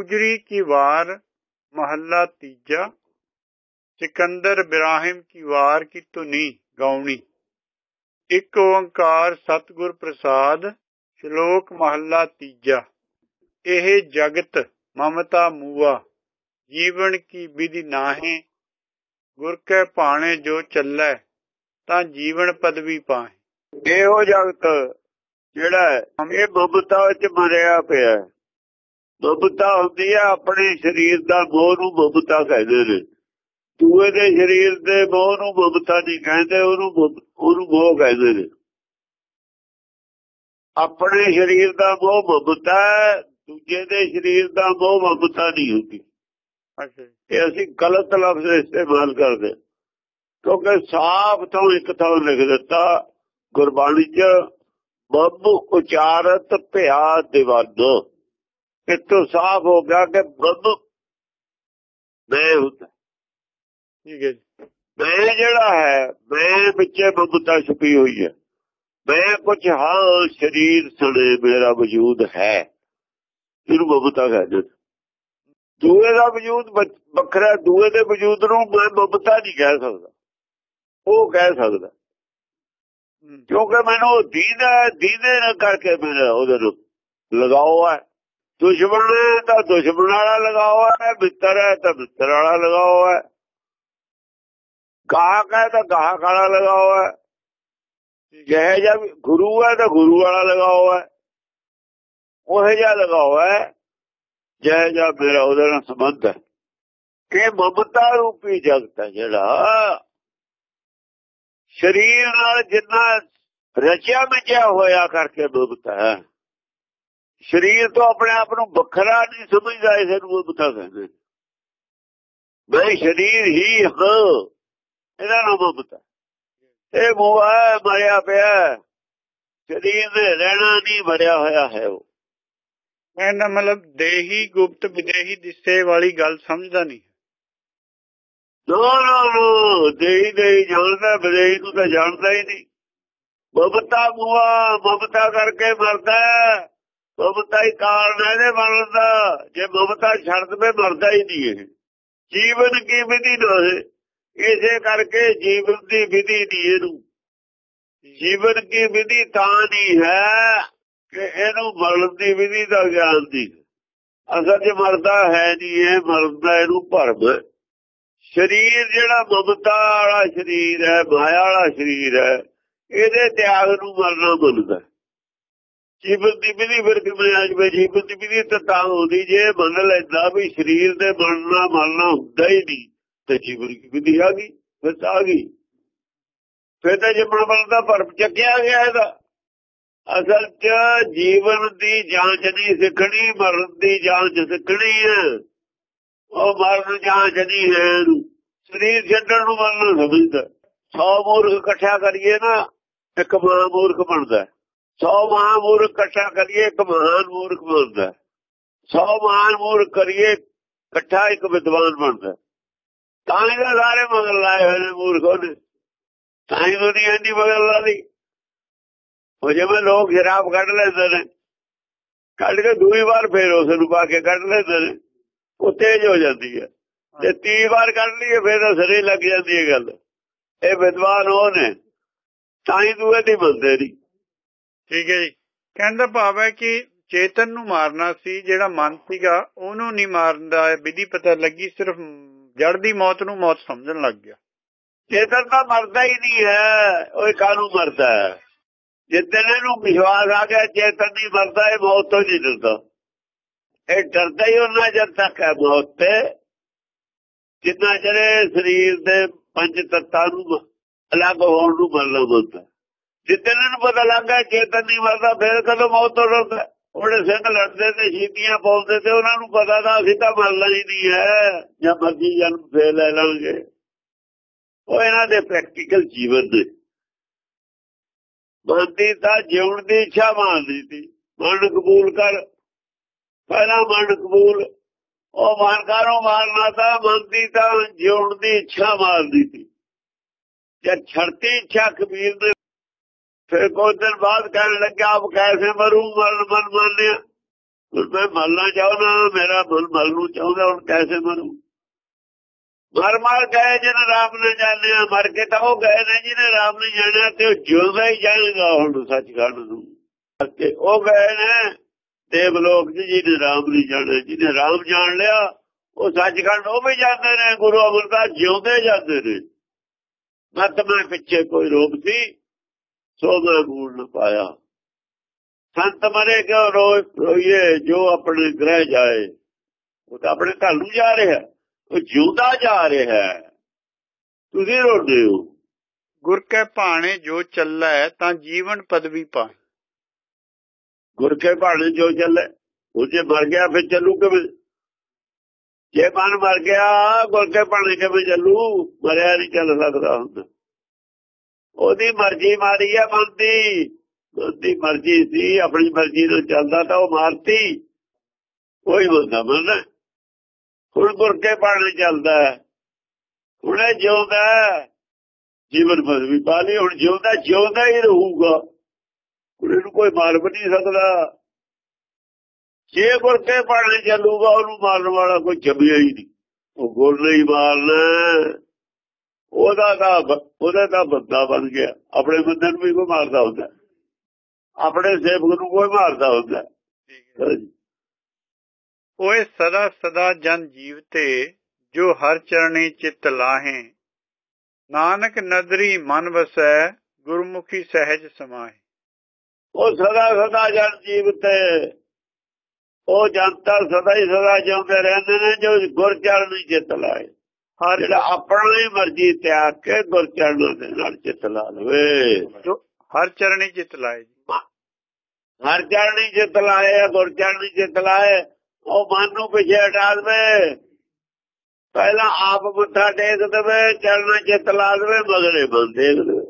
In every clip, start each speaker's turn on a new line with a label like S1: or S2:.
S1: ਗੁਜਰੀ ਕੀ ਵਾਰ, ਮਹੱਲਾ ਤੀਜਾ, ਸਿਕੰਦਰ ਇਬਰਾਹਿਮ ਕੀ ਵਾਰ ਕੀ ਧੁਨੀ ਗਾਉਣੀ। ਇੱਕ ਓੰਕਾਰ ਸਤਿਗੁਰ ਪ੍ਰਸਾਦ, ਸ਼ਲੋਕ ਮਹੱਲਾ ਤੀਜਾ। ਇਹ ਜਗਤ ਮਮਤਾ ਮੂਆ, ਜੀਵਨ ਕੀ ਵਿਧੀ ਨਾਹੀ, ਗੁਰ ਕੈ ਭਾਣੇ ਜੋ ਚੱਲੈ, ਤਾਂ ਜੀਵਨ ਪਦਵੀ ਪਾਹੇ।
S2: ਇਹੋ ਜਗਤ ਜਿਹੜਾ ਇਹ ਮਮਤਾ ਵਿੱਚ ਮਰਿਆ ਪਿਆ ਮਮਤਾ ਹੁੰਦੀ ਹੈ ਆਪਣੇ ਸਰੀਰ ਦਾ ਮੋਹ ਨੂੰ ਮਮਤਾ ਕਹਿੰਦੇ ਨੇ। ਦੂਏ ਦੇ ਸਰੀਰ ਦੇ ਮੋਹ ਨੂੰ ਮਮਤਾ ਨਹੀਂ ਕਹਿੰਦੇ ਉਹਨੂੰ ਉਹਨੂੰ ਮੋਹ ਕਹਿੰਦੇ ਨੇ। ਆਪਣੇ ਸਰੀਰ ਦਾ ਮੋਹ ਮਮਤਾ ਦੂਜੇ ਦੇ ਸਰੀਰ ਦਾ ਮੋਹ ਮਮਤਾ ਨਹੀਂ ਹੁੰਦੀ।
S1: ਅੱਛਾ
S2: ਇਹ ਅਸੀਂ ਗਲਤ ਲਫ਼ਜ਼ ਇਸਤੇਮਾਲ ਕਰਦੇ। ਕਿਉਂਕਿ ਸਾਫ਼ ਤੋਂ ਇੱਕ ਥਾਂ ਲਿਖ ਦਿੱਤਾ ਗੁਰਬਾਣੀ ਚ ਬੱਬ ਉਚਾਰਤ ਭਿਆ ਦਿਵਾਨੋ। ਇਤੋਂ ਸਾਫ਼ ਹੋ ਗਿਆ ਕਿ ਬੱਬ ਮੈਂ ਹੁੰਦਾ
S1: ਠੀਕ ਹੈ
S2: ਮੈਂ ਜਿਹੜਾ ਹੈ ਮੈਂ ਵਿੱਚੇ ਬੱਬਤਾ ਛੁਪੀ ਹੋਈ ਹੈ। ਮੈਂ ਕੁਝ ਹਾਂ ਸਰੀਰ ਸਣੇ ਮੇਰਾ ਵਜੂਦ ਹੈ। ਇਹਨੂੰ ਬੱਬਤਾ ਕਹਿੰਦੇ। ਦੂਏ ਦਾ ਵਜੂਦ ਵੱਖ- ਵੱਖਰਾ ਦੂਏ ਦੇ ਵਜੂਦ ਨੂੰ ਮੈਂ ਬੱਬਤਾ ਨਹੀਂ ਕਹਿ ਸਕਦਾ। ਉਹ ਕਹਿ ਸਕਦਾ। ਕਿਉਂਕਿ ਮੈਨੂੰ ਦੀਦਾ ਦੀਦੇ ਨਾ ਕਰਕੇ ਮੇਰਾ ਉਹਦੇ ਨੂੰ ਲਗਾਓ ਹੈ। ਦੁਸ਼ਮਣ ਹੈ ਤਾਂ ਦੁਸ਼ਮਣ ਵਾਲਾ ਲਗਾਓ ਹੈ ਮਿੱਤਰ ਹੈ ਤਾਂ ਮਿੱਤਰ ਵਾਲਾ ਲਗਾਓ ਹੈ। ਗਾਹਕ ਹੈ ਤਾਂ ਗਾਹਕ ਵਾਲਾ ਲਗਾਓ ਹੈ। ਜਿਹੇ ਜਿਹਾ ਗੁਰੂ ਹੈ ਤਾਂ ਗੁਰੂ ਵਾਲਾ ਲਗਾਓ ਹੈ। ਉਹ ਜਿਹਾ ਲਗਾਓ ਹੈ, ਜਿਹੇ ਜਿਹਾ ਮੇਰਾ ਉਹਦੇ ਨਾਲ ਸੰਬੰਧ ਹੈ। ਕਿ ਮਮਤਾ ਰੂਪੀ ਜਗਤ ਹੈ ਜਿਹੜਾ। ਸਰੀਰ ਨਾਲ ਜਿੰਨਾ ਰਚਿਆ ਮਿਚਿਆ ਹੋਇਆ ਕਰਕੇ ਮਮਤਾ ਹੈ। ਸਰੀਰ ਤੋਂ ਆਪਣੇ ਆਪ ਨੂੰ ਵੱਖਰਾ ਨਹੀਂ ਸਮਝਦਾ ਇਸ ਨੂੰ ਮਮਤਾ ਕਹਿੰਦੇ ਨੇ। ਮੈਂ ਸਰੀਰ ਹੀ ਹਾਂ ਇਹਦਾ ਨਾਮ ਮਮਤਾ ਇਹ ਹੈ ਮਰਿਆ ਪਿਆ। ਸਰੀਰ ਦੇ ਰਹਿਣਾ ਨਹੀਂ ਮਰਿਆ ਹੋਇਆ ਹੈ ਉਹ
S1: ਕਹਿੰਦਾ ਮਤਲਬ ਦੇਹੀ ਗੁਪਤ ਵਿਦੇਹੀ ਦਿਸੇ ਵਾਲੀ ਗੱਲ ਸਮਝਦਾ ਨਹੀਂ
S2: ਨੋ ਨੋ ਨੋ ਦੇਈ ਦੇਈ ਜਾਣਦਾ ਬਦੇਈ ਨੂੰ ਤਾਂ ਜਾਣਦਾ ਹੀ ਨਹੀਂ ਮਮਤਾ ਮੂਆ ਮਮਤਾ ਕਰਕੇ ਮਰਦਾ। ਮਮਤਾ ਹੀ ਕਾਰਨ ਹੈ ਇਹਦੇ ਮਰਨ ਦਾ। ਜੇ ਮਮਤਾ ਛੱਡ ਦਵੇ, ਮਰਦਾ ਹੀ ਨਹੀਂ ਇਹ। ਜੀਵਨ ਕੀ ਵਿਧੀ ਨਾ ਇਸੇ ਕਰਕੇ ਜੀਵਨ ਦੀ ਵਿਧੀ ਨਹੀਂ ਇਹਨੂੰ। ਜੀਵਨ ਕੀ ਵਿਧੀ ਤਾਂ ਨਹੀਂ ਹੈ ਕਿ ਇਹਨੂੰ ਮਰਨ ਦੀ ਵਿਧੀ ਦਾ ਗਿਆਨ ਦੀ। ਅਸਲ 'ਚ ਮਰਦਾ ਹੈ ਨਹੀਂ ਇਹ ਮਰਦਾ ਇਹਨੂੰ ਭਰਮ ਸਰੀਰ ਜਿਹੜਾ ਮਮਤਾ ਵਾਲਾ ਸਰੀਰ ਹੈ, ਮਾਇਆ ਵਾਲਾ ਸਰੀਰ ਹੈ, ਇਹਦੇ ਤਿਆਗ ਨੂੰ ਮਰਨਾ ਮੰਨਦਾ ਜੀਵਨ ਦੀ ਵਿਧੀ ਫਿਰ ਕਿਵੇਂ ਆ ਜਵੇ ਜੀਵਨ ਦੀ ਵਿਧੀ ਤਾਂ ਤਾਂ ਹੁੰਦੀ ਜੇ ਮੰਨ ਲੈਂਦਾ ਵੀ ਸਰੀਰ ਦੇ ਮਰਨਾ ਮਰਨਾ ਹੁੰਦਾ ਹੀ ਨਹੀਂ ਤੇ ਜੀਵਨ ਦੀ ਵਿਧੀ ਆ ਗਈ, ਫਿਰ ਆ ਗਈ। ਫਿਰ ਤਾਂ ਜੰਮਣ ਵਾਲਾ ਦਾ ਭਰਮ ਚੱਕਿਆ ਗਿਆ ਇਹਦਾ। ਅਸਲ 'ਚ ਜੀਵਨ ਦੀ ਜਾਂਚ ਨਹੀਂ ਸਿੱਖਣੀ, ਮਰਨ ਦੀ ਜਾਂਚ ਸਿੱਖਣੀ ਹੈ ਉਹ ਮਰਨ ਜਾਂਚ ਨਹੀਂ ਹੈ ਸਰੀਰ ਛੱਡਣ ਨੂੰ ਮਰਨ ਸਮਝਦਾ। 100 ਮੂਰਖ ਇਕੱਠਾ ਕਰੀਏ ਨਾ, ਇੱਕ ਮਹਾ ਮੂਰਖ ਬਣਦਾ। 100 ਮਹਾ ਮੂਰਖ ਇਕੱਠਾ ਕਰੀਏ ਇੱਕ ਮਹਾਨ ਮੂਰਖ ਬਣਦਾ 100 ਮਹਾਨ ਮੂਰਖ ਕਰੀਏ ਇਕੱਠਾ ਇੱਕ ਵਿਦਵਾਨ ਬਣਦਾ ਤਾਂ ਹੀ ਤਾਂ ਸਾਰੇ ਮਗਰ ਲਾਏ ਹੋਏ ਨੇ ਮੂਰਖੋਂ ਨੇ ਤਾਂ ਹੀ ਦੁਨੀਆ ਦੀ ਮਗਰ ਲਾ ਲਈ ਉਹ ਜਿਵੇਂ ਲੋਕ ਸ਼ਰਾਬ ਕੱਢ ਲੈਂਦੇ ਨੇ ਕੱਢ ਕੇ ਦੂਈ ਵਾਰ ਫੇਰ ਉਸ ਨੂੰ ਪਾ ਕੇ ਕੱਢ ਲੈਂਦੇ ਨੇ ਉਹ ਤੇਜ਼ ਹੋ ਜਾਂਦੀ ਹੈ ਤੇ 30 ਵਾਰ ਕੱਢ ਲਈਏ ਫੇਰ ਤਾਂ ਸਰੇ ਲੱਗ ਜਾਂਦੀ ਹੈ ਗੱਲ ਇਹ ਵਿਦਵਾਨ ਉਹ ਨੇ ਤਾਂ ਹੀ ਦੂਏ ਦੀ ਬੰਦੇ ਨਹੀਂ
S1: ਠੀਕ ਹੈ ਜੀ। ਕਹਿੰਦਾ ਭਾਵ ਹੈ ਕਿ ਚੇਤਨ ਨੂੰ ਮਾਰਨਾ ਸੀ, ਜਿਹੜਾ ਮਨ ਸੀਗਾ, ਉਹਨੂੰ ਨਹੀਂ ਮਾਰਨ ਦਾ ਵਿਧੀ ਪਤਾ ਲੱਗੀ, ਸਿਰਫ ਜੜ ਦੀ ਮੌਤ ਨੂੰ ਮੌਤ ਸਮਝਣ ਲੱਗ ਗਿਆ।
S2: ਚੇਤਨ ਤਾਂ ਮਰਦਾ ਹੀ ਨਹੀਂ ਹੈ, ਉਹ ਕਾਹਨੂੰ ਮਰਦਾ ਹੈ? ਜਿੱਦਣ ਇਹਨੂੰ ਵਿਸ਼ਵਾਸ ਆ ਗਿਆ, ਚੇਤਨ ਨਹੀਂ ਮਰਦਾ, ਇਹ ਮੌਤ ਤੋਂ ਨਹੀਂ ਡਰਦਾ। ਇਹ ਡਰਦਾ ਹੀ ਉਹਨਾਂ ਜਦ ਤੱਕ ਹੈ ਮੌਤ ਤੇ, ਜਿੰਨਾ ਚਿਰ ਸਰੀਰ ਦੇ ਪੰਜ ਤੱਤਾਂ ਨੂੰ ਅਲੱਗ ਹੋਣ ਨੂੰ ਮਤਲਬ ਹੁੰਦਾ ਜਿੱਦਣ ਨੂੰ ਪਤਾ ਲੱਗਾ ਚੇਤਨ ਨਹੀਂ ਮਰਦਾ ਫਿਰ ਕਦੋਂ ਮੌਤ ਤੋਂ ਡਰਦਾ ਉਹਦੇ ਸਿੰਘ ਲੜਦੇ ਤੇ ਸ਼ੀਤੀਆਂ ਪਾਉਂਦੇ ਤੇ ਉਹਨਾਂ ਨੂੰ ਪਤਾ ਤਾਂ ਅਸੀਂ ਤਾਂ ਮਰਨਾ ਹੀ ਨਹੀਂ ਹੈ, ਜਾਂ ਮਰਜ਼ੀ ਜਨਮ ਫੇਰ ਲੈ ਲਾਂਗੇ ਉਹ ਇਹਨਾਂ ਦੇ ਪ੍ਰੈਕਟੀਕਲ ਜੀਵਨ ਦੇ ਬੰਦੀ ਤਾਂ ਜਿਉਣ ਦੀ ਇੱਛਾ ਮੰਨਦੀ ਸੀ। ਮਨ ਕਬੂਲ ਕਰ। ਪਹਿਲਾ ਮਨ ਕਬੂਲ। ਉਹ ਮਾਨਕਾਰੋਂ ਮਾਰਨਾ ਤਾਂ ਮੰਨਦੀ ਤਾਂ ਜਿਉਣ ਦੀ ਇੱਛਾ ਮਾਰਦੀ ਸੀ। ਜਦ ਛੜਤੀ ਇੱਛਾ ਕਬੀਰ ਨੇ ਫਿਰ ਕੁਝ ਦਿਨ ਬਾਅਦ ਕਹਿਣ ਲੱਗਾ ਆਪ ਕੈਸੇ ਮਰੂ, ਮਰਨ ਮਨ ਮੰਨਿਆ। ਮੈਂ ਮਰਨਾ ਚਾਹੁੰਦਾ, ਮੇਰਾ ਮਨ ਮਲ ਨੂੰ ਚਾਹੁੰਦਾ, ਹੁਣ ਕੈਸੇ ਮਰੂ। ਮਰ ਮਰ ਗਏ ਜਿਹਨੇ ਰਾਮ ਨੇ ਜਾਣਿਆ, ਮਰ ਕੇ ਤਾਂ ਉਹ ਗਏ ਨੇ ਜਿਹਨੇ ਰਾਮ ਨੇ ਜਾਣਿਆ ਤੇ ਉਹ ਜਿਉਂਦਾ ਹੀ ਜਾਣੇਗਾ ਹੁਣ ਸੱਚਖੰਡ ਨੂੰ। ਤੇ ਉਹ ਗਏ ਨੇ ਦੇਵ ਲੋਕ ਜੀ, ਜਿਹਨੇ ਰਾਮ ਨਹੀਂ ਜਾਣਿਆ, ਜਿਹਨੇ ਰਾਮ ਜਾਣ ਲਿਆ, ਉਹ ਸੱਚਖੰਡ ਉਹ ਵੀ ਜਾਂਦੇ ਨੇ, ਗੁਰੂ ਅਮਰਦਾਸ ਜਿਉਂਦੇ ਜਾਂਦੇ ਨੇ। ਮਤ ਮੈਂ ਪਿੱਛੇ ਕੋਈ ਰੋਕ ਸੀ। ਸੋ ਮੈਂ ਮੂਲ ਨਾ ਪਾਇਆ। ਸੰਤ ਮਰੇ ਕਿਉਂ ਰੋਏ ਰੋਈਏ ਜੋ ਆਪਣੇ ਗ੍ਰਹਿ ਜਾਏ। ਉਹ ਤਾਂ ਆਪਣੇ ਘਰ ਨੂੰ ਜਾ ਰਿਹਾ। ਉਹ ਜਿਉਂਦਾ ਜਾ ਰਿਹਾ। ਤੁਸੀਂ ਰੋਦੇ ਹੋ।
S1: ਗੁਰ ਕੈ ਭਾਣੇ ਜੋ ਚੱਲੈ ਤਾਂ ਜੀਵਨ ਪਦਵੀ ਪਾਏ।
S2: ਗੁਰ ਕੇ ਭਾਣੇ ਜੋ ਚੱਲੇ ਉਹ ਜੇ ਮਰ ਗਿਆ ਫਿਰ ਚੱਲੂ ਕਿਵੇਂ? ਜੇ ਮਨ ਮਰ ਗਿਆ ਗੁਰ ਕੇ ਭਾਣੇ ਕਿਵੇਂ ਚੱਲੂ? ਮਰਿਆ ਨਹੀਂ ਚੱਲ ਸਕਦਾ ਹੁੰਦਾ। ਉਹਦੀ ਮਰਜ਼ੀ ਮਾਰੀ ਆ ਮਨ ਉਹਦੀ ਮਰਜ਼ੀ ਸੀ, ਆਪਣੀ ਮਰਜ਼ੀ ਨਾਲ ਚੱਲਦਾ ਤਾਂ ਉਹ ਮਾਰਤੀ। ਕੋਈ ਬੰਦਾ ਮੰਨਦਾ। ਹੁਣ ਗੁਰ ਕੇ ਚੱਲਦਾ। ਹੁਣ ਜਿਉਂਦਾ। ਜੀਵਨ ਪਦਵੀ ਪਾ ਲਈ, ਹੁਣ ਜਿਉਂਦਾ ਜਿਉਂਦਾ ਹੀ ਰਹੂਗਾ। ਹੁਣ ਕੋਈ ਮਾਰ ਵੀ ਨਹੀਂ ਸਕਦਾ। ਜੇ ਗੁਰਕੇ ਕੇ ਚੱਲੂਗਾ, ਉਹਨੂੰ ਮਾਰਨ ਵਾਲਾ ਕੋਈ ਜੰਮਿਆ ਹੀ ਨਹੀਂ। ਉਹ ਗੁਰ ਨਹੀਂ ਮਾਰਨਾ। ਉਹਦਾ ਤਾਂ ਉਹਦਾ ਤਾਂ ਬੰਦਾ ਬਣ ਗਿਆ। ਆਪਣੇ ਬੰਦੇ ਨੂੰ ਵੀ ਕੋਈ ਮਾਰਦਾ ਹੁੰਦਾ। ਆਪਣੇ ਸੇਵਕ ਨੂੰ ਕੋਈ ਮਾਰਦਾ ਹੁੰਦਾ।
S1: ਓਏ ਸਦਾ ਸਦਾ ਜਨ ਜੀਵਤੇ ਜੋ ਹਰ ਚਰਣੀ ਚਿਤ ਲਾਹੇ ਨਾਨਕ ਨਦਰੀ ਮਨ ਵਸੈ ਗੁਰਮੁਖੀ ਸਹਿਜ ਸਮਾਏ
S2: ਉਹ ਸਦਾ ਸਦਾ ਜਨ ਜੀਵਤੇ ਉਹ ਜਨਤਾ ਸਦਾ ਹੀ ਸਦਾ ਜਿਉਂਦੇ ਰਹਿੰਦੇ ਨੇ ਜੋ ਗੁਰ ਚਰਣੀ ਚਿਤ ਲਾਏ
S1: ਹਰ
S2: ਜਿਹੜਾ ਆਪਣਾ ਮਰਜ਼ੀ ਤਿਆਗ ਕੇ ਗੁਰ ਚਰਨਾਂ ਦੇ ਨਾਲ ਚਿਤ ਲਾ ਲਵੇ।
S1: ਹਰ ਚਰਣੀ ਚਿਤ ਲਾਏ
S2: ਹਰ ਚਰਣੀ ਚਿਤ ਲਾਏ ਗੁਰ ਚਰਣੀ ਚਿਤ ਲਾਏ ਉਹ ਮਨ ਨੂੰ ਪਿਛੇ ਹਟਾ ਦੇਵੇ। ਪਹਿਲਾਂ ਆਪ ਮੱਥਾ ਟੇਕ ਦੇਵੇ ਚਰਨਾਂ ਚਿਤ ਲਾ ਦੇਵੇ ਮਗਰੇ ਮਨ ਦੇਖ ਦੇਵੇ।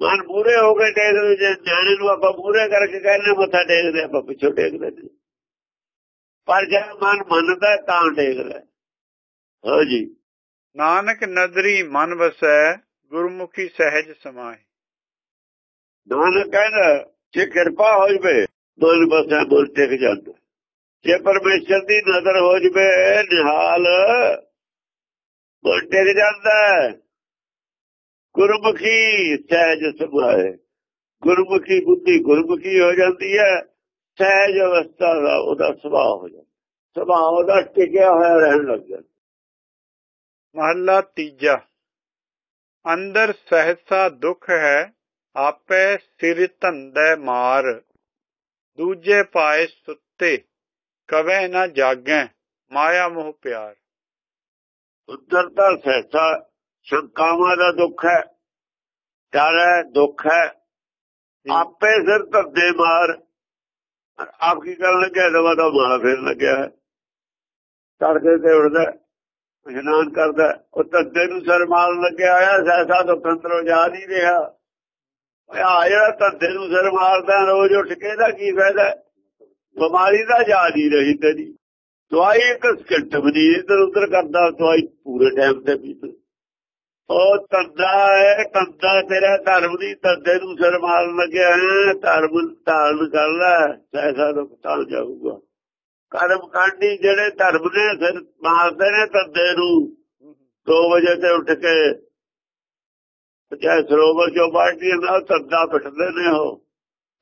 S2: ਮਨ ਪੂਰੇ ਹੋ ਕੇ ਟੇਕ ਦੇ ਜੇ ਜਾਣੇ ਨੂੰ ਆਪਾਂ ਪੂਰੇ ਕਰਕੇ ਕਹਿੰਦੇ ਮੱਥਾ ਟੇਕਦੇ ਆਪਾਂ ਪਿੱਛੋਂ ਟੇਕਦੇ ਨਹੀਂ ਪਰ ਜੇ ਮਨ ਮੰਨਦਾ ਤਾਂ ਟੇਕਦਾ ਹਾਂਜੀ
S1: ਨਾਨਕ ਨਦਰੀ ਮਨ ਵਸੈ, ਗੁਰਮੁਖੀ ਸਹਿਜ ਸਮਾਏ
S2: ਨਾਨਕ ਕਹਿੰਦਾ, ਜੇ ਕਿਰਪਾ ਹੋ ਜਵੇ ਮਨ ਵਸੈ ਮਨ ਟਿਕ ਜਾਂਦਾ। ਜੇ ਪਰਮੇਸ਼ਰ ਦੀ ਨਜ਼ਰ ਹੋ ਜਵੇ, ਨਿਹਾਲ ਮਨ ਟਿਕ ਜਾਂਦਾ। ਗੁਰਮੁਖੀ ਸਹਿਜ ਸਮਾਏ ਗੁਰਮੁਖੀ ਬੁੱਧੀ ਗੁਰਮੁਖੀ ਹੋ ਜਾਂਦੀ ਹੈ। ਸਹਿਜ ਅਵਸਥਾ ਦਾ ਉਹਦਾ ਸੁਭਾਅ ਹੋ ਜਾਂਦਾ। ਸੁਭਾਅ ਉਹਦਾ ਟਿਕਿਆ ਹੋਇਆ ਰਹਿਣ ਲੱਗ ਜਾਂਦਾ।
S1: ਮਹੱਲਾ ਤੀਜਾ। ਅੰਦਰ ਸਹਸਾ ਦੁੱਖ ਹੈ ਆਪੇ ਸਿਰ ਧੰਦੇ ਮਾਰ। ਦੂਜੇ ਪਾਏ ਸੁੱਤੇ ਕਵੇ ਨਾ ਜਾਗੈ ਮਾਇਆ ਮੋਹ ਪਿਆਰ।
S2: ਉੱਤਰ ਦਾ ਸਹਿਸਾ ਸ਼ੰਕਾਵਾਂ ਦਾ ਦੁੱਖ ਹੈ ਡਰ ਹੈ ਦੁੱਖ ਹੈ ਆਪੇ ਸਿਰ ਧੰਦੇ ਮਾਰ। ਆਪ ਕੀ ਕਰਨ ਲੱਗਿਆ? ਦਵਾ ਦਾ ਮਾਰਾ ਫੇਰ ਲੱਗਿਆ ਤੜਕੇ ਤੇ ਉੱਠਦਾ ਇਸ਼ਨਾਨ ਕਰਦਾ ਉਹ ਧੰਦੇ ਨੂੰ ਸਰ ਲੱਗਿਆ ਆਇਆ ਸੈਸਾ ਤੋਂ ਕੰਤਰੋ ਜਾ ਨਹੀਂ ਰਿਹਾ। ਆ ਜਿਹੜਾ ਧੰਦੇ ਨੂੰ ਸਰ ਮਾਰਦਾ ਰੋਜ਼ ਉੱਠ ਕੇ ਦਾ ਕੀ ਫਾਇਦਾ ਬਿਮਾਰੀ ਦਾ ਜਾ ਨਹੀਂ ਰਹੀ ਤੇਰੀ। ਦਵਾਈ ਇੱਕ ਸਕਿੰਟ ਬਣੀ ਇਧਰ ਉਧਰ ਕਰਦਾ, ਦਵਾਈ ਪੂਰੇ ਟਾਈਮ ਤੇ ਪੀਂਦਾ ਉਹ ਤੰਦਾ ਹੈ ਤੰਦਾ ਤੇਰਾ ਧਰਮ ਦੀ ਤੰਦੇ ਨੂੰ ਸਿਰ ਮਾਰਨ ਲੱਗਿਆ ਹੈ। ਧਰਮ ਧਾਰਨ ਕਰ ਲੈ ਸੈਸਾ ਤੋਂ ਤਾਂ ਜਾਊਗਾ। ਕਰਮ ਕਾਂਡੀ ਜਿਹੜੇ ਧਰਮ ਨੇ ਸਿਰ ਮਾਰਦੇ ਨੇ ਤੰਦੇ ਨੂੰ। 2 ਵਜੇ ਤੇ ਉੱਠ ਕੇ ਚਾਹੇ ਸਰੋਵਰ ਚੋਂ ਬਾਲਟੀ ਨਾਲ ਤੰਦਾ ਪਿੱਟਦੇ ਨੇ ਉਹ।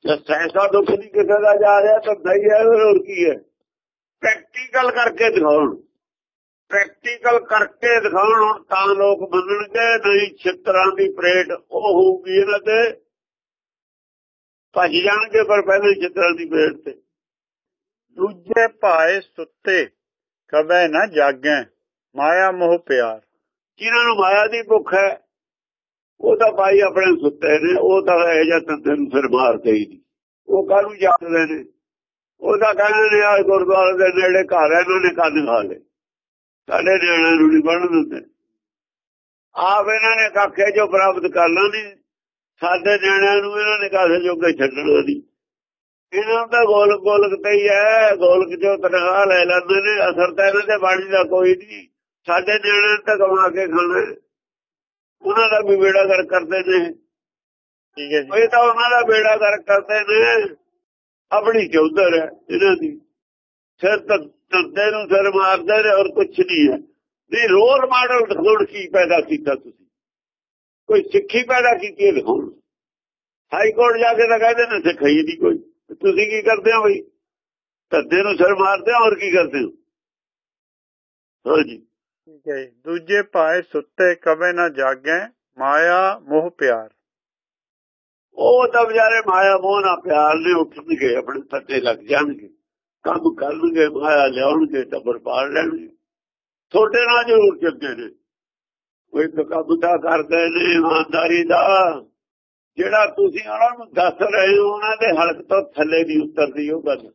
S2: ਜੇ ਸੈਸਾ ਦੁੱਖ ਨਹੀਂ ਕਿਸੇ ਦਾ ਜਾ ਰਿਹਾ ਤਾਂ ਦਈ ਹੈ ਹੋਰ ਕੀ ਹੈ। ਪ੍ਰੈਕਟੀਕਲ ਕਰਕੇ ਦਿਖਾਉਣ। ਪ੍ਰੈਕਟੀਕਲ ਕਰਕੇ ਦਿਖਾਉਣ ਹੁਣ ਤਾਂ ਲੋਕ ਮੰਨਣਗੇ, ਨਹੀਂ ਛਿੱਤਰਾਂ ਦੀ ਪਰੇਡ ਉਹ ਹੋਊਗੀ ਇਹਨਾਂ ਤੇ। ਭੱਜ ਜਾਣਗੇ ਪਰ ਪਹਿਲੇ ਛਿੱਤਰਾਂ ਦੀ ਪਰੇਡ ਤੇ।
S1: ਦੂਜੇ ਪਾਏ ਸੁੱਤੇ ਕਵੇ ਨਾ ਜਾਗੈ, ਮਾਇਆ ਮੋਹ ਪਿਆਰ।
S2: ਜਿਨ੍ਹਾਂ ਨੂੰ ਮਾਇਆ ਦੀ ਭੁੱਖ ਹੈ, ਉਹ ਤਾਂ ਭਾਈ ਆਪਣੇ ਸੁੱਤੇ ਨੇ, ਉਹ ਤਾਂ ਇਹ ਜਾਂ ਤੰਦੇ ਨੂੰ ਫਿਰ ਮਾਰਦੇ ਹੀ ਨਹੀਂ ਉਹ ਕਾਹਨੂੰ ਜਾਗਦੇ ਨੇ? ਉਹ ਤਾਂ ਕਹਿੰਦੇ ਨੇ ਆ ਗੁਰਦੁਆਰੇ ਦੇ ਨੇੜੇ ਘਰ ਹੈ, ਇਹਨਾਂ ਨੇ ਕੰਨ ਖਾ ਲਏ। ਸਾਡੇ ਨਿਆਣਿਆਂ ਨੂੰ ਨਹੀਂ ਬਣਨ ਦਿੰਦੇ। ਆਪ ਇਹਨਾਂ ਨੇ ਕਾਖੇ ਜੋ ਪ੍ਰਾਪਤ ਕਰਨਾ ਨਹੀਂ ਸਾਡੇ ਨਿਆਣਿਆਂ ਨੂੰ ਇਹਨਾਂ ਨੇ ਕਾਸੇ ਜੋਗੇ ਛੱਡਣਾ ਨਹੀਂ ਇਹਨਾਂ ਦਾ ਗੋਲਕ ਗੋਲਕ ਤੇ ਹੀ ਹੈ ਗੋਲਕ ਜੋ ਤਨਖਾਹ ਲੈ ਲੈਂਦੇ ਨੇ ਅਸਰ ਤਾਂ ਇਹਨਾਂ ਦੇ ਬਾਣੀ ਦਾ ਕੋਈ ਨਹੀਂ। ਸਾਡੇ ਨਿਆਣਿਆਂ ਤਾਂ ਕਮਾ ਕੇ ਖਾਣਾ। ਉਹਨਾਂ ਦਾ ਵੀ ਬੇੜਾ ਕਰ ਕਰਦੇ ਨੇ।
S1: ਠੀਕ ਹੈ ਜੀ।
S2: ਇਹ ਤਾਂ ਉਹਨਾਂ ਦਾ ਬੇੜਾ ਕਰ ਕਰਦੇ ਨੇ। ਆਪਣੀ ਚੌਧਰ ਹੈ ਇਹਨਾਂ ਦੀ। ਸਿਰ ਤੱਦੇ ਨੂੰ ਸਿਰ ਮਾਰਦੇ ਨੇ ਔਰ ਕੁਛ ਨਹੀਂ ਹੈ। ਨਹੀਂ ਰੋਲ ਮਾਡਲ ਦਿਖਾਉਣ ਕੀ ਪੈਦਾ ਕੀਤਾ ਤੁਸੀਂ? ਕੋਈ ਸਿੱਖੀ ਪੈਦਾ ਕੀਤੀ ਹੈ ਦਿਖਾਉਣ ਹਾਈ ਕੋਰਟ ਜਾ ਕੇ ਤਾਂ ਕਹਿੰਦੇ ਨੇ ਸਿੱਖੀ ਨਹੀਂ ਕੋਈ। ਤੁਸੀਂ ਕੀ ਕਰਦੇ ਹੋ ਬਈ? ਤੱਦੇ ਨੂੰ ਸਿਰ ਮਾਰਦੇ ਹੋ ਔਰ ਕੀ ਕਰਦੇ ਹੋ? ਹਾਂਜੀ
S1: ਠੀਕ ਹੈ ਦੂਜੇ ਪਾਏ ਸੁੱਤੇ ਕਵੇ ਨਾ ਜਾਗੇ ਮਾਇਆ ਮੋਹ ਪਿਆਰ।
S2: ਉਹ ਤਾਂ ਵਿਚਾਰੇ ਮਾਇਆ ਮੋਹ ਨਾਲ ਪਿਆਰ ਨੇ ਉੱਠਣਗੇ ਆਪਣੇ ਸੱਤੇ ਲੱਗ ਜਾਣਗੇ। ਕੰਮ ਕਰਨਗੇ ਮਾਇਆ ਲਿਆਉਣਗੇ ਟੱਬਰ ਪਾਲ ਲੈਣਗੇ। ਛੋਟੇ ਨਾਲ ਜ਼ਰੂਰ ਚੱਲਦੇ ਨੇ। ਕੋਈ ਕੰਮ ਤਾਂ ਕਰਦੇ ਨੇ ਇਮਾਨਦਾਰੀ ਦਾ। ਜਿਹੜਾ ਤੁਸੀਂ ਉਹਨਾਂ ਨੂੰ ਦੱਸ ਰਹੇ ਹੋ ਉਹਨਾਂ ਦੇ ਹਲਕ ਤੋਂ ਥੱਲੇ ਨਹੀਂ ਉਤਰਦੀ ਉਹ ਗੱਲ।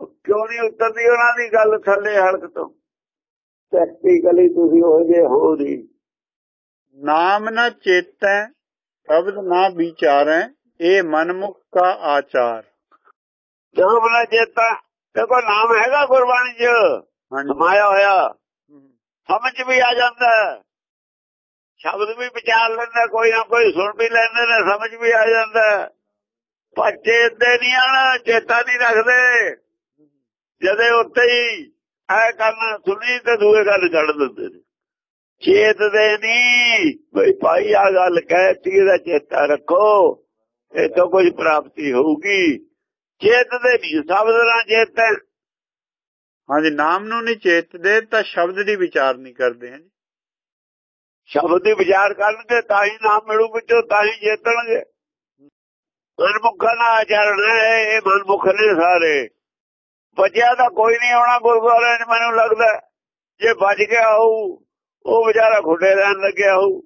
S2: ਕਿਉਂ ਨਹੀਂ ਉਤਰਦੀ ਉਹਨਾਂ ਦੀ ਗੱਲ ਥੱਲੇ ਹਲਕ ਤੋਂ? ਪ੍ਰੈਕਟੀਕਲੀ ਤੁਸੀਂ ਹੋ ਜੇ ਹੋ ਨਹੀਂ
S1: ਨਾਮ ਨਾ ਚੇਤੈ ਸ਼ਬਦ ਨਾ ਵਿਚਾਰੈ ਇਹ ਮਨਮੁਖ ਕਾ ਆਚਾਰ।
S2: ਨਾਮ ਨਾ ਚੇਤਾ ਦੇਖੋ ਨਾਮ ਹੈਗਾ ਗੁਰਬਾਣੀ 'ਚ। ਮਾਇਆ ਹੋਇਆ। ਸਮਝ ਵੀ ਆ ਜਾਂਦਾ। ਸ਼ਬਦ ਵੀ ਵਿਚਾਰ ਲੈਂਦਾ, ਕੋਈ ਨਾ ਕੋਈ ਸੁਣ ਵੀ ਲੈਂਦੇ ਨੇ ਸਮਝ ਵੀ ਆ ਜਾਂਦਾ। ਪਰ ਚੇਤੇ ਨਹੀਂ ਆਣਾ ਚੇਤਾ ਨਹੀਂ ਰੱਖਦੇ। ਜਦੇ ਉੱਤੇ ਹੀ ਐ ਕਰਨਾ ਸੁਣੀ ਤੇ ਦੂਏ ਗੱਲ ਛੱਡ ਦਿੰਦੇ ਨੇ। ਚੇਤ ਦੇ ਨਹੀਂ, ਬਈ ਭਾਈ ਆ ਗੱਲ ਕਹਿਤੀ ਦਾ ਚੇਤਾ ਰੱਖੋ, ਇਹ ਤੋਂ ਕੁਝ ਪ੍ਰਾਪਤੀ ਹੋਊਗੀ। ਚੇਤ ਦੇ ਨਹੀਂ, ਸ਼ਬਦ ਨਾਲ ਚੇਤ
S1: ਹਾਂਜੀ, ਨਾਮ ਨੂੰ ਨਹੀਂ ਚੇਤਦੇ, ਤਾਂ ਸ਼ਬਦ ਦੀ ਵਿਚਾਰ ਨਹੀਂ ਕਰਦੇ ਹਾਂ
S2: ਸ਼ਬਦ ਦੀ ਵਿਚਾਰ ਕਰਨਗੇ ਤਾਂ ਹੀ ਨਾਮ ਮਿਲੂ ਵਿੱਚੋਂ, ਤਾਂ ਹੀ ਜੇਤਣਗੇ। ਮਨਮੁਖਾਂ ਦਾ ਆਚਰਣ ਹੈ, ਇਹ ਮਨਮੁਖ ਨੇ ਸਾਰੇ। ਬਚਿਆ ਤਾਂ ਕੋਈ ਨਹੀਂ ਆਉਣਾ ਗੁਰਦੁਆਰੇ 'ਚ ਮੈਨੂੰ ਲੱਗਦਾ ਜੇ ਬਚ ਗਿਆ ਹੋਊ, ਉਹ ਵਿਚਾਰਾ ਖੁੱਡੇ ਰਹਿਣ ਲੱਗਿਆ ਹੋਊ।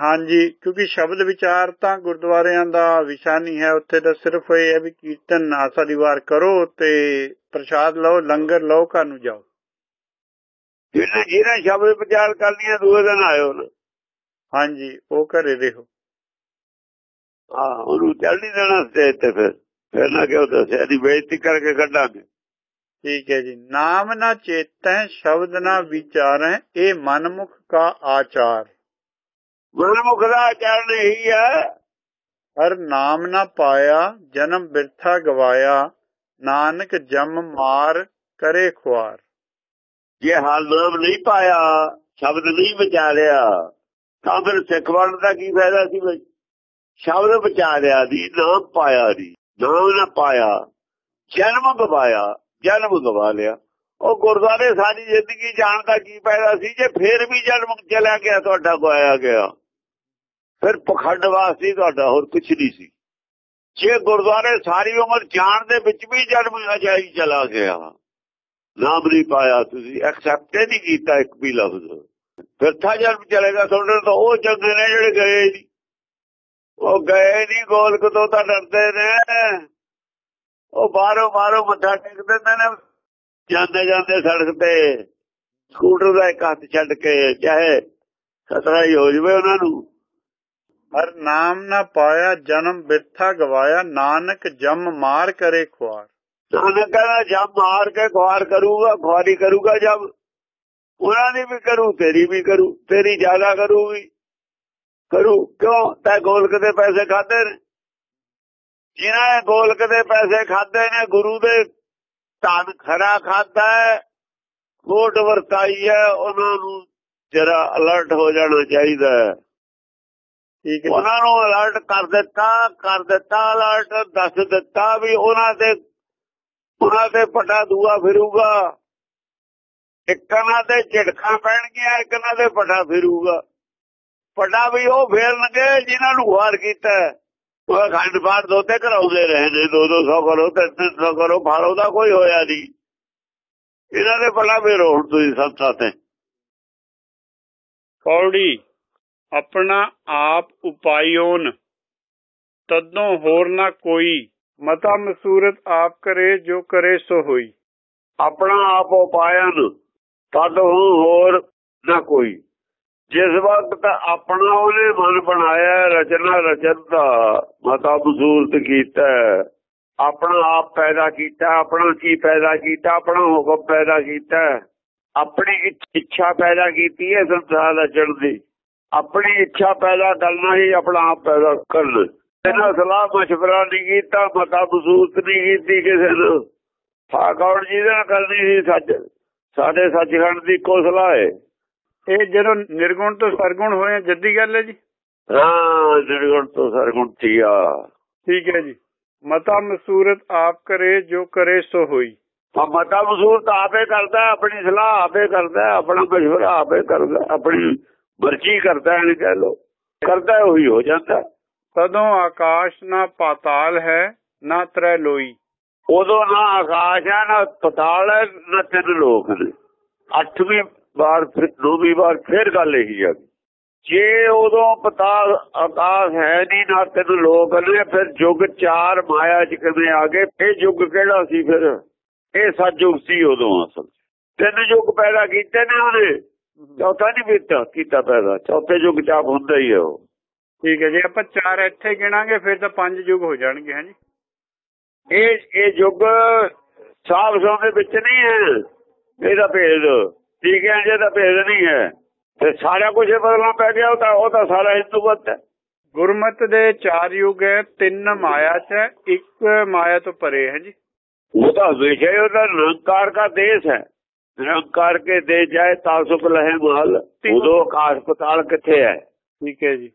S1: ਹਾਂਜੀ, ਕਿਉਂਕਿ ਸ਼ਬਦ ਵਿਚਾਰ ਤਾਂ ਗੁਰਦੁਆਰਿਆਂ ਦਾ ਵਿਸ਼ਾ ਨਹੀਂ ਹੈ। ਉੱਥੇ ਤਾਂ ਸਿਰਫ ਇਹ ਹੈ ਵੀ ਕੀਰਤਨ ਆਸਾ ਦੀ ਕਰੋ ਤੇ ਪ੍ਰਸ਼ਾਦ ਲਓ, ਲੰਗਰ ਲਓ, ਘਰ ਨੂੰ ਜਾਓ।
S2: ਜਿਹਨੇ ਜਿਹਨੇ ਸ਼ਬਦ ਵਿਚਾਰ ਕਰਨੀ ਹੈ ਦੂਏ ਦਿਨ ਆਇਓ ਨਾ।
S1: ਹਾਂਜੀ ਉਹ ਘਰੇ ਰਹੋ
S2: ਆ ਉਹਨੂੰ ਨਹੀਂ ਦੇਣਾ ਸਟੇਜ ਤੇ ਫਿਰ ਫਿਰ ਨਾ ਕਿਉਂ ਦੱਸਿਆ? ਦੀ ਬੇਇੱਜ਼ਤੀ ਕਰਕੇ ਕੱਢਾਂਗੇ।
S1: ਠੀਕ ਹੈ ਜੀ। ਨਾਮ ਨਾ ਚੇਤੈ ਸ਼ਬਦ ਨਾ ਵਿਚਾਰੈ ਇਹ ਮਨਮੁਖ ਕਾ ਆਚਾਰ।
S2: ਮਨਮੁਖ ਦਾ ਆਚਰਣ ਇਹੀ ਹੈ।
S1: ਹਰ ਨਾਮ ਨਾ ਪਾਇਆ ਜਨਮ ਬਿਰਥਾ ਗਵਾਇਆ ਨਾਨਕ ਜਮ ਮਾਰ ਕਰੇ ਖੁਆਰ।
S2: ਜੇ ਹਾਲ ਨਾਮ ਨਹੀਂ ਪਾਇਆ, ਸ਼ਬਦ ਨਹੀਂ ਵਿਚਾਰਿਆ ਤਾਂ ਫਿਰ ਸਿੱਖ ਬਣਨ ਦਾ ਕੀ ਫਾਇਦਾ ਸੀ ਬਈ? ਸ਼ਬਦ ਵਿਚਾਰਿਆ ਦੀ, ਨਾਮ ਪਾਇਆ ਦੀ, ਨਾਮ ਨਾ ਪਾਇਆ, ਜਨਮ ਗਵਾਇਆ, ਜਨਮ ਗਵਾ ਲਿਆ। ਉਹ ਗੁਰਦੁਆਰੇ ਸਾਰੀ ਜ਼ਿੰਦਗੀ ਜਾਣ ਦਾ ਕੀ ਫਾਇਦਾ ਸੀ? ਜੇ ਫੇਰ ਵੀ ਜਨਮ ਚਲਾ ਗਿਆ, ਤੁਹਾਡਾ ਗਵਾਇਆ ਗਿਆ। ਫਿਰ ਪਖੰਡ ਵਾਸਤੇ ਤੁਹਾਡਾ ਹੋਰ ਕੁਝ ਨਹੀਂ ਸੀ। ਜੇ ਗੁਰਦੁਆਰੇ ਸਾਰੀ ਉਮਰ ਜਾਣ ਦੇ ਵਿੱਚ ਵੀ ਜਨਮ ਅਜਾਈ ਚਲਾ ਗਿਆ ਨਾਮ ਨਹੀਂ ਪਾਇਆ ਤੁਸੀਂ ਐਕਸੈਪਟ ਨਹੀਂ ਕੀਤਾ ਇੱਕ ਵੀ ਲਫ਼ਜ਼। ਫਿਰ ਥਾ ਜਨਮ ਚਲੇਗਾ ਤੁਹਾਡੇ ਤਾਂ, ਉਹ ਚੰਗੇ ਨੇ ਜਿਹੜੇ ਗਏ ਨਹੀਂ ਉਹ ਗਏ ਨਹੀਂ ਗੋਲਕ ਤੋਂ ਤਾਂ ਡਰਦੇ ਨੇ। ਉਹ ਬਾਹਰੋਂ ਬਾਹਰੋਂ ਮੱਥਾ ਟੇਕ ਦਿੰਦੇ ਨੇ। ਜਾਂਦੇ ਜਾਂਦੇ ਸੜਕ ਤੇ ਸਕੂਟਰ ਦਾ ਇੱਕ ਹੱਥ ਛੱਡ ਕੇ ਚਾਹੇ ਖਤਰਾ ਹੀ ਹੋ ਜਵੇ ਉਹਨਾਂ ਨੂੰ।
S1: ਹਰ ਨਾਮ ਨਾ ਪਾਇਆ, ਜਨਮ ਬਿਰਥਾ ਗਵਾਇਆ। ਨਾਨਕ ਜਮ ਮਾਰ ਕਰੇ ਖੁਆਰ।
S2: ਨਾਨਕ ਕਹਿੰਦਾ ਜਦ ਮਾਰ ਕੇ ਖਵਾਰ ਕਰੂਗਾ ਖਵਾਰੀ ਕਰੂਗਾ ਜਦ ਉਹਨਾਂ ਦੀ ਵੀ ਕਰੂ ਤੇਰੀ ਵੀ ਕਰੂ ਤੇਰੀ ਜ਼ਿਆਦਾ ਕਰੂਗੀ। ਕਰੂ ਕਿਉਂ? ਤੈ ਗੋਲਕ ਦੇ ਪੈਸੇ ਖਾਦੇ ਨੇ। ਜਿਨ੍ਹਾਂ ਨੇ ਗੋਲਕ ਦੇ ਪੈਸੇ ਖਾਦੇ ਨੇ ਗੁਰੂ ਦੇ ਧਨ ਖਰਾ ਖਾਦਾ ਹੈ ਕੋਟ ਵਰਤਾਈ ਹੈ ਉਹਨਾਂ ਨੂੰ ਜਰਾ ਅਲਰਟ ਹੋ ਜਾਣਾ ਚਾਹੀਦਾ ਹੈ।
S1: ਠੀਕ ਹੈ
S2: ਉਹਨਾਂ ਨੂੰ ਅਲਰਟ ਕਰ ਦਿੱਤਾ ਕਰ ਦਿੱਤਾ ਅਲਰਟ ਦੱਸ ਦਿੱਤਾ ਵੀ ਉਹਨਾਂ ਦੇ ਉਹਨਾਂ ਤੇ ਪਟਾ ਦੂਆ ਫਿਰੂਗਾ। ਇੱਕਨਾਂ ਤੇ ਝਟਕਾਂ ਪੈਣਗੀਆਂ ਇੱਕਨਾਂ ਦੇ ਪਟਾ ਫਿਰੂਗਾ। ਪਟਾ ਵੀ ਉਹ ਫੇਰਨਗੇ ਜਿਨ੍ਹਾਂ ਨੂੰ ਵਾਰ ਕੀਤਾ ਉਹ ਖੰਡ ਬਾੜ ਦੋਤੇ ਕਰਾਉਂਦੇ ਰਹੇ ਨੇ 200 ਕਰੋ 300 ਕਰੋ, ਫਾਲੋ ਦਾ ਕੋਈ ਹੋਇਆ ਨਹੀਂ। ਇਹਨਾਂ ਦੇ ਪਟਾ ਫੇਰੋ ਹੁਣ ਤੁਸੀਂ ਸੰਤਾਂ ਤੇ
S1: ਕੌੜੀ, ਆਪਣਾ ਆਪ ਉਪਾਇਓਨ, ਤਦੋਂ ਹੋਰ ਨਾ ਕੋਈ। ਮਤਾ ਮਸੂਰਤ ਆਪ ਕਰੇ, ਜੋ ਕਰੇ ਸੋ ਹੋਈ।
S2: ਆਪਣਾ ਆਪ ਉਪਾਇਨ, ਤਦ ਹੋਰ ਨਾ ਕੋਈ। ਜਿਸ ਵਕਤ ਆਪਣਾ ਉਹਨੇ ਮਨ ਬਣਾਇਆ, ਰਚਨਾ ਰਚਨ ਦਾ ਮਤਾ ਮਸੂਰਤ ਕੀਤਾ। ਆਪਣਾ ਆਪ ਪੈਦਾ ਕੀਤਾ, ਆਪਣਾ ਕੀ ਪੈਦਾ ਕੀਤਾ, ਆਪਣਾ ਹੁਕਮ ਪੈਦਾ ਕੀਤਾ। ਆਪਣੀ ਇੱਛਾ ਪੈਦਾ ਕੀਤੀ ਹੈ ਸੰਸਾਰ ਰਚਣ ਦੀ। ਆਪਣੀ ਇੱਛਾ ਪੈਦਾ ਕਰਨਾ ਹੀ ਆਪਣਾ ਆਪ ਪੈਦਾ ਕਰਨਾ। ਇਹਨਾਂ ਸਲਾਹ مشورہ ਨਹੀਂ ਕੀਤਾ ਮਤਾ ਬਜ਼ੂਰਤ ਨਹੀਂ ਕੀਤੀ ਕਿਸੇ ਨੂੰ ਹਾਂ ਕੌਣ ਜਿਹਦੇ ਨਾਲ ਕਰਨੀ ਸੀ ਸੱਚ ਸਾਡੇ ਸੱਚਖੰਡ ਦੀ ਕੋਸਲਾ ਹੈ
S1: ਇਹ ਜਦੋਂ ਨਿਰਗੁਣ ਤੋਂ ਸਰਗੁਣ ਹੋਏ ਆ, ਜੱਦੀ ਗੱਲ ਹੈ ਜੀ
S2: ਹਾਂ ਨਿਰਗੁਣ ਤੋਂ ਸਰਗੁਣ ਥੀਆ
S1: ਠੀਕ ਹੈ ਜੀ ਮਤਾ ਮਸੂਰਤ ਆਪ ਕਰੇ ਜੋ ਕਰੇ ਸੋ ਹੋਈ
S2: ਹਾਂ ਮਤਾ ਮਸੂਰ ਤਾਂ ਆਪੇ ਕਰਦਾ ਹੈ, ਆਪਣੀ ਸਲਾਹ ਆਪੇ ਕਰਦਾ ਹੈ, ਆਪਣਾ ਮਸ਼ਵਰਾ ਆਪੇ ਕਰਦਾ ਹੈ, ਆਪਣੀ ਮਰਜ਼ੀ ਕਰਦਾ ਹੈ ਕਹਿ ਲੋ ਕਰਦਾ ਹੈ, ਉਹੀ ਹੋ ਜਾਂਦਾ ਹੈ।
S1: ਤਦੋਂ ਆਕਾਸ਼ ਨਾ ਪਾਤਾਲ ਹੈ ਨਾ ਤਰੈ ਲੋਈ।
S2: ਉਦੋਂ ਨਾ ਆਕਾਸ਼ ਹੈ ਨਾ ਪਤਾਲ ਹੈ ਨਾ ਤਿੰਨ ਲੋਕ ਨੇ। ਅੱਠਵੀਂ ਵਾਰ ਫਿਰ ਨੌਵੀਂ ਵਾਰ ਫਿਰ ਗੱਲ ਇਹੀ ਆ। ਜੇ ਉਦੋਂ ਪਤਾਲ ਆਕਾਸ਼ ਹੈ ਨਹੀਂ ਨਾ ਤਿੰਨ ਲੋਕ ਨੇ ਫਿਰ ਯੁੱਗ ਚਾਰ ਮਾਇਆ ਚ ਕਿਵੇਂ ਆ ਗਏ? ਇਹ ਯੁੱਗ ਕਿਹੜਾ ਸੀ ਫਿਰ? ਇਹ ਸਤਜੁਗ ਸੀ ਉਦੋਂ ਅਸਲ। ਤਿੰਨ ਯੁੱਗ ਪੈਦਾ ਕੀਤੇ ਨੇ ਉਹਨੇ ਚੌਥਾ ਨਹੀਂ ਕੀਤਾ ਕੀਤਾ ਪੈਦਾ। ਚੌਥੇ ਯੁੱਗ ਚ ਆਪ ਹੁੰਦਾ ਹੀ ਹੈ ਉਹ।
S1: ਠੀਕ ਹੈ ਜੀ ਆਪਾਂ ਚਾਰ ਇੱਥੇ ਗਿਣਾਂਗੇ ਫਿਰ ਤਾਂ ਪੰਜ ਯੁੱਗ ਹੋ ਜਾਣਗੇ ਹਾਂਜੀ
S2: ਇਹ ਇਹ ਯੁੱਗ ਸਾਫ਼ ਦੇ ਵਿੱਚ ਨਹੀਂ ਹੈ ਇਹਦਾ ਭੇਦ। ਠੀਕ ਹੈ ਜਿਹਦਾ ਭੇਦ ਨਹੀਂ ਹੈ। ਤੇ ਸਾਰਾ ਕੁਝ ਬਦਲਣਾ ਪੈ ਗਿਆ ਉਹ ਤਾਂ ਉਹ ਤਾਂ ਸਾਰਾ ਹਿੰਦੂਵਤ ਹੈ।
S1: ਗੁਰਮਤ ਦੇ ਚਾਰ ਯੁੱਗ ਹੈ ਤਿੰਨ ਮਾਇਆ ਚ ਹੈ ਇੱਕ ਮਾਇਆ ਤੋਂ ਪਰੇ ਹੈ ਜੀ।
S2: ਉਹ ਤਾਂ ਹੀ ਉਹਦਾ ਨਿਰੰਕਾਰ ਦਾ ਦੇਸ਼ ਹੈ। ਨਿਰੰਕਾਰ ਕੇ ਦੇ ਜਾਏ ਤਾਂ ਸੁਖ ਲਹੇ ਮਹਲ ਉਦੋਂ ਆਕਾਸ਼ ਪਤਾਲ ਕਿੱਥੇ ਹੈ?
S1: ਠੀਕ ਹੈ ਜੀ।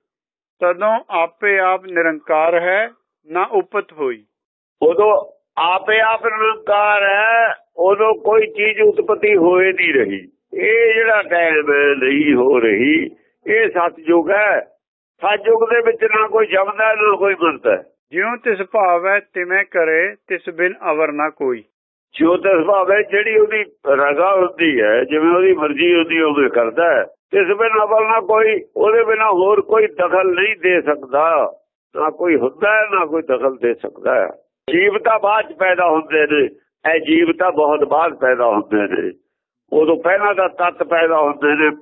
S1: ਤਦੋਂ ਆਪੇ ਆਪ ਨਿਰੰਕਾਰ ਹੈ ਨਾ ਉਪਤ ਹੋਈ।
S2: ਉਦੋਂ ਆਪੇ ਆਪ ਨਿਰੰਕਾਰ ਹੈ ਉਦੋਂ ਕੋਈ ਚੀਜ਼ ਉਤਪਤੀ ਹੋਏ ਨਹੀਂ ਰਹੀ। ਇਹ ਜਿਹੜਾ ਟਾਈਮ ਨਹੀਂ ਹੋ ਰਹੀ ਇਹ ਸਤਜੁਗ ਹੈ। ਸਤਜੁਗ ਦੇ ਵਿੱਚ ਨਾ ਕੋਈ ਜਮਦਾ ਨਾ ਕੋਈ ਮਰਦਾ
S1: ਜਿਉ ਤਿਸ ਭਾਵ ਹੈ ਤਿਵੇਂ ਕਰੇ ਤਿਸ ਬਿਨ ਅਵਰ ਨਾ ਕੋਈ।
S2: ਜੋ ਤੇ ਹੈ ਜਿਹੜੀ ਉਹਦੀ ਰਗਾ ਹੁੰਦੀ ਹੈ, ਜਿਵੇਂ ਉਹਦੀ ਮਰਜ਼ੀ ਹੁੰਦੀ ਹੈ ਕਰਦਾ ਹੈ, ਇਸ ਬਿਨ ਅਵਲ ਕੋਈ, ਉਹਦੇ ਬਿਨਾ ਹੋਰ ਕੋਈ ਦਖਲ ਨਹੀਂ ਦੇ ਸਕਦਾ। ਨਾ ਕੋਈ ਹੁੰਦਾ ਹੈ, ਨਾ ਕੋਈ ਦਖਲ ਦੇ ਸਕਦਾ ਹੈ। ਜੀਵ ਤਾਂ ਬਾਅਦ ਚ ਪੈਦਾ ਹੁੰਦੇ ਨੇ, ਇਹ ਜੀਵ ਤਾਂ ਬਹੁਤ ਬਾਅਦ ਪੈਦਾ ਹੁੰਦੇ ਨੇ। ਉਦੋਂ ਪਹਿਲਾਂ ਦਾ ਤੱਤ ਪੈਦਾ ਹੁੰਦੇ ਨੇ।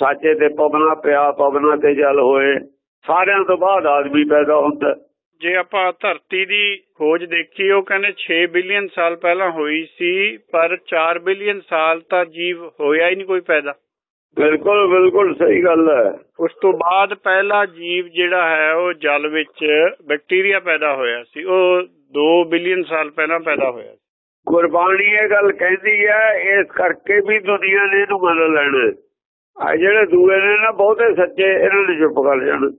S2: ਸਾਚੇ ਤੇ ਪਵਨਾ, ਪਿਆ ਪਵਨਾ ਤੇ ਜਲ ਹੋਏ, ਸਾਰਿਆਂ ਤੋਂ ਬਾਅਦ ਆਦਮੀ ਪੈਦਾ ਹੁੰਦਾ
S1: ਜੇ ਆਪਾਂ ਧਰਤੀ ਦੀ ਖੋਜ ਦੇਖੀ ਉਹ ਕਹਿੰਦੇ 6 ਬਿਲੀਅਨ ਸਾਲ ਪਹਿਲਾਂ ਹੋਈ ਸੀ ਪਰ 4 ਬਿਲੀਅਨ ਸਾਲ ਤਾਂ ਜੀਵ ਹੋਇਆ ਹੀ ਨਹੀਂ ਕੋਈ ਪੈਦਾ।
S2: ਬਿਲਕੁਲ ਬਿਲਕੁਲ ਸਹੀ ਗੱਲ ਹੈ।
S1: ਉਸ ਤੋਂ ਬਾਅਦ ਪਹਿਲਾ ਜੀਵ ਜਿਹੜਾ ਹੈ ਉਹ ਜਲ ਵਿੱਚ ਬੈਕਟੀਰੀਆ ਪੈਦਾ ਹੋਇਆ ਸੀ। ਉਹ 2 ਬਿਲੀਅਨ ਸਾਲ ਪਹਿਲਾਂ ਪੈਦਾ ਹੋਇਆ ਸੀ।
S2: ਗੁਰਬਾਣੀ ਇਹ ਗੱਲ ਕਹਿੰਦੀ ਹੈ ਇਸ ਕਰਕੇ ਵੀ ਦੁਨੀਆ ਨੇ ਇਹਨੂੰ ਮੰਨ ਲੈਣਾ। ਆ ਜਿਹੜੇ ਦੂਏ ਨੇ ਨਾ ਬਹੁਤੇ ਸੱਚੇ ਇਹਨਾਂ ਨੇ ਚੁੱਪ ਕਰ ਜਾਣ।